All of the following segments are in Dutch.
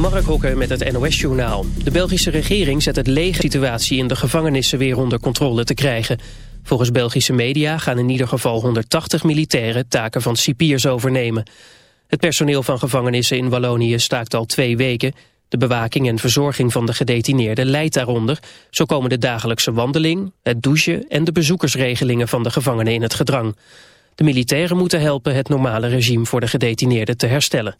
Mark Hokker met het NOS-journaal. De Belgische regering zet het lege situatie in de gevangenissen weer onder controle te krijgen. Volgens Belgische media gaan in ieder geval 180 militairen taken van cipiers overnemen. Het personeel van gevangenissen in Wallonië staakt al twee weken. De bewaking en verzorging van de gedetineerden leidt daaronder. Zo komen de dagelijkse wandeling, het douchen en de bezoekersregelingen van de gevangenen in het gedrang. De militairen moeten helpen het normale regime voor de gedetineerden te herstellen.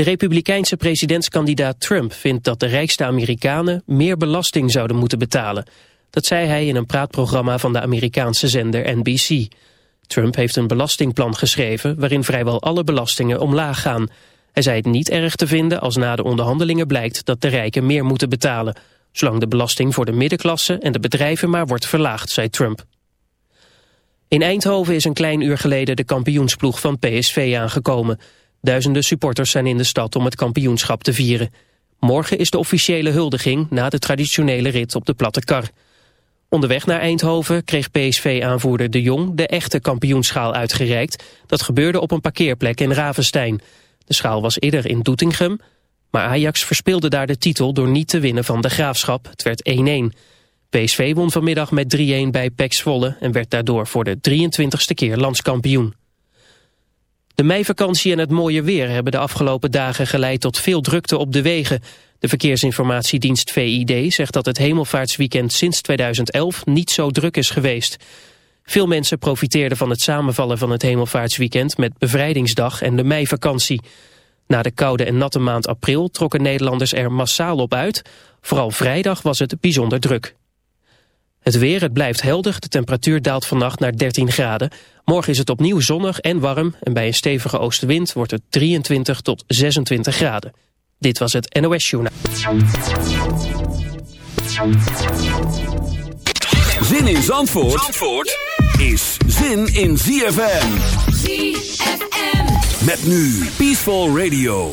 De republikeinse presidentskandidaat Trump vindt dat de rijkste Amerikanen meer belasting zouden moeten betalen. Dat zei hij in een praatprogramma van de Amerikaanse zender NBC. Trump heeft een belastingplan geschreven waarin vrijwel alle belastingen omlaag gaan. Hij zei het niet erg te vinden als na de onderhandelingen blijkt dat de rijken meer moeten betalen. Zolang de belasting voor de middenklasse en de bedrijven maar wordt verlaagd, zei Trump. In Eindhoven is een klein uur geleden de kampioensploeg van PSV aangekomen. Duizenden supporters zijn in de stad om het kampioenschap te vieren. Morgen is de officiële huldiging na de traditionele rit op de platte kar. Onderweg naar Eindhoven kreeg PSV-aanvoerder De Jong de echte kampioenschaal uitgereikt. Dat gebeurde op een parkeerplek in Ravenstein. De schaal was eerder in Doetinchem, maar Ajax verspeelde daar de titel door niet te winnen van de Graafschap. Het werd 1-1. PSV won vanmiddag met 3-1 bij PEC Zwolle en werd daardoor voor de 23ste keer landskampioen. De meivakantie en het mooie weer hebben de afgelopen dagen geleid tot veel drukte op de wegen. De verkeersinformatiedienst VID zegt dat het hemelvaartsweekend sinds 2011 niet zo druk is geweest. Veel mensen profiteerden van het samenvallen van het hemelvaartsweekend met bevrijdingsdag en de meivakantie. Na de koude en natte maand april trokken Nederlanders er massaal op uit. Vooral vrijdag was het bijzonder druk. Het weer, het blijft helder. De temperatuur daalt vannacht naar 13 graden. Morgen is het opnieuw zonnig en warm. En bij een stevige oostenwind wordt het 23 tot 26 graden. Dit was het NOS Journaal. Zin in Zandvoort, Zandvoort is zin in ZFM. ZFM. Met nu Peaceful Radio.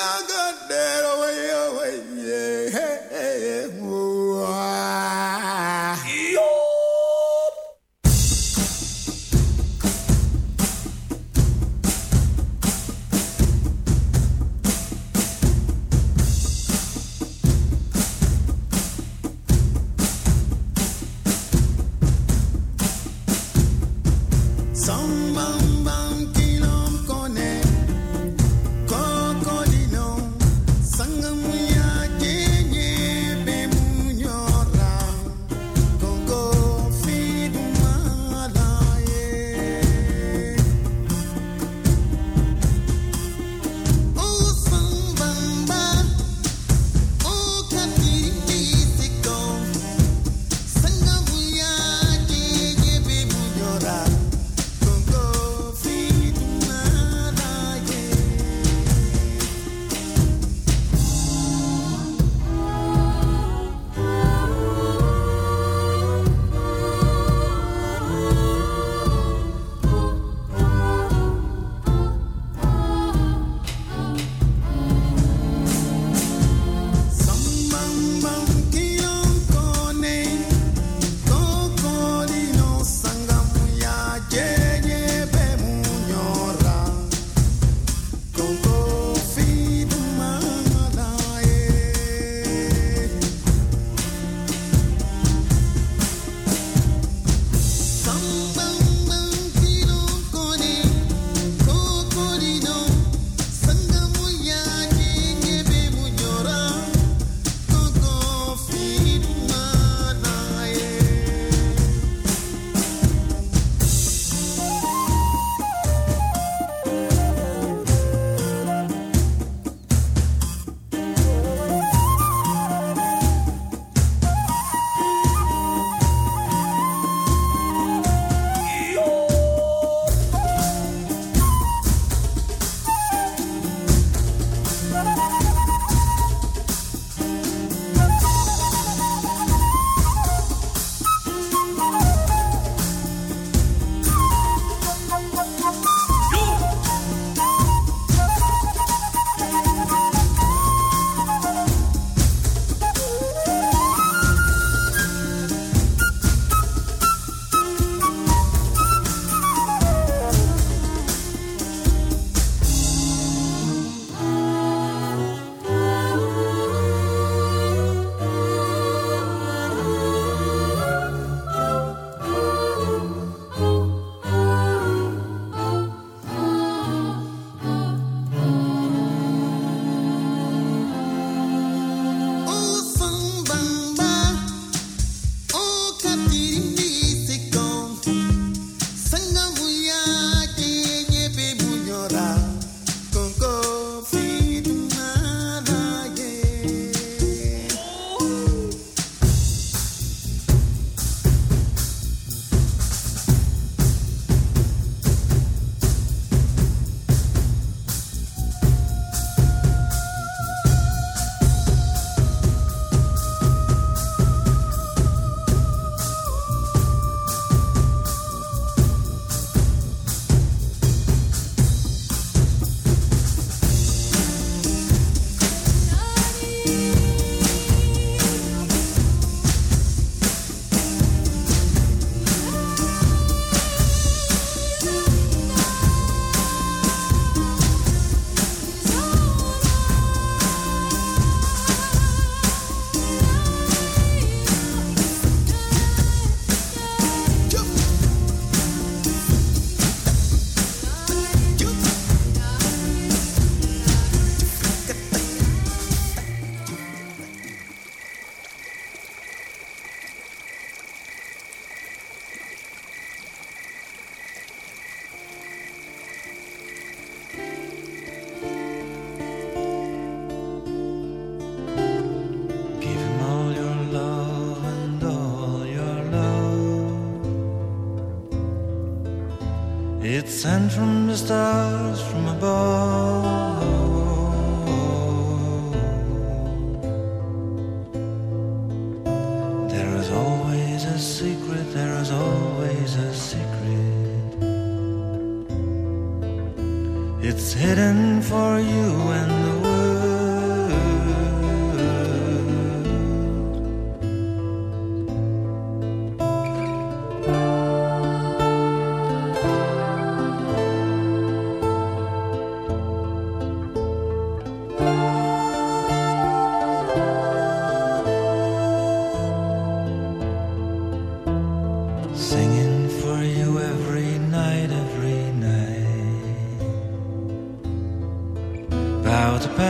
I got that. now. about to pass.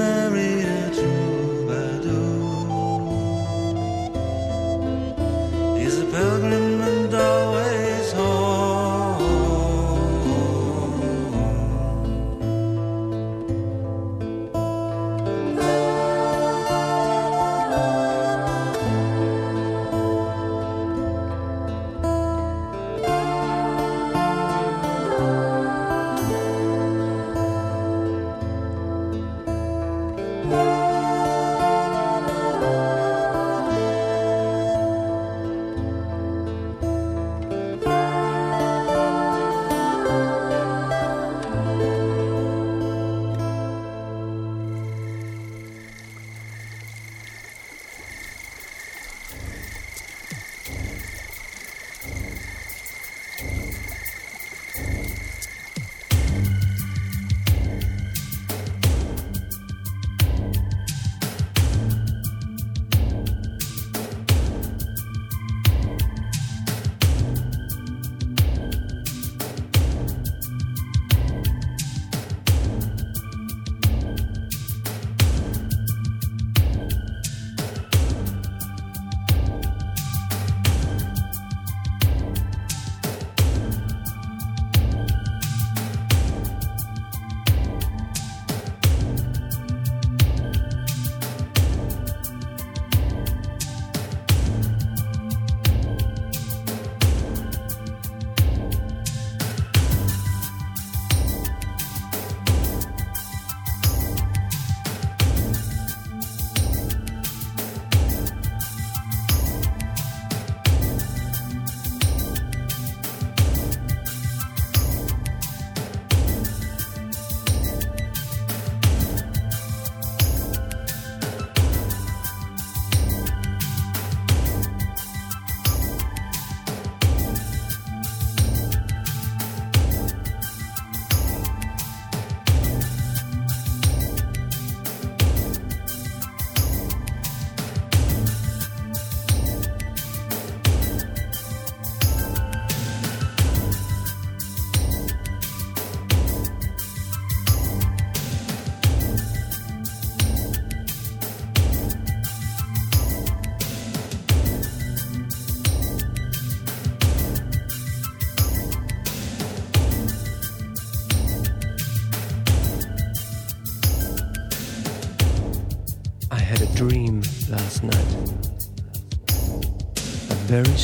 Mary.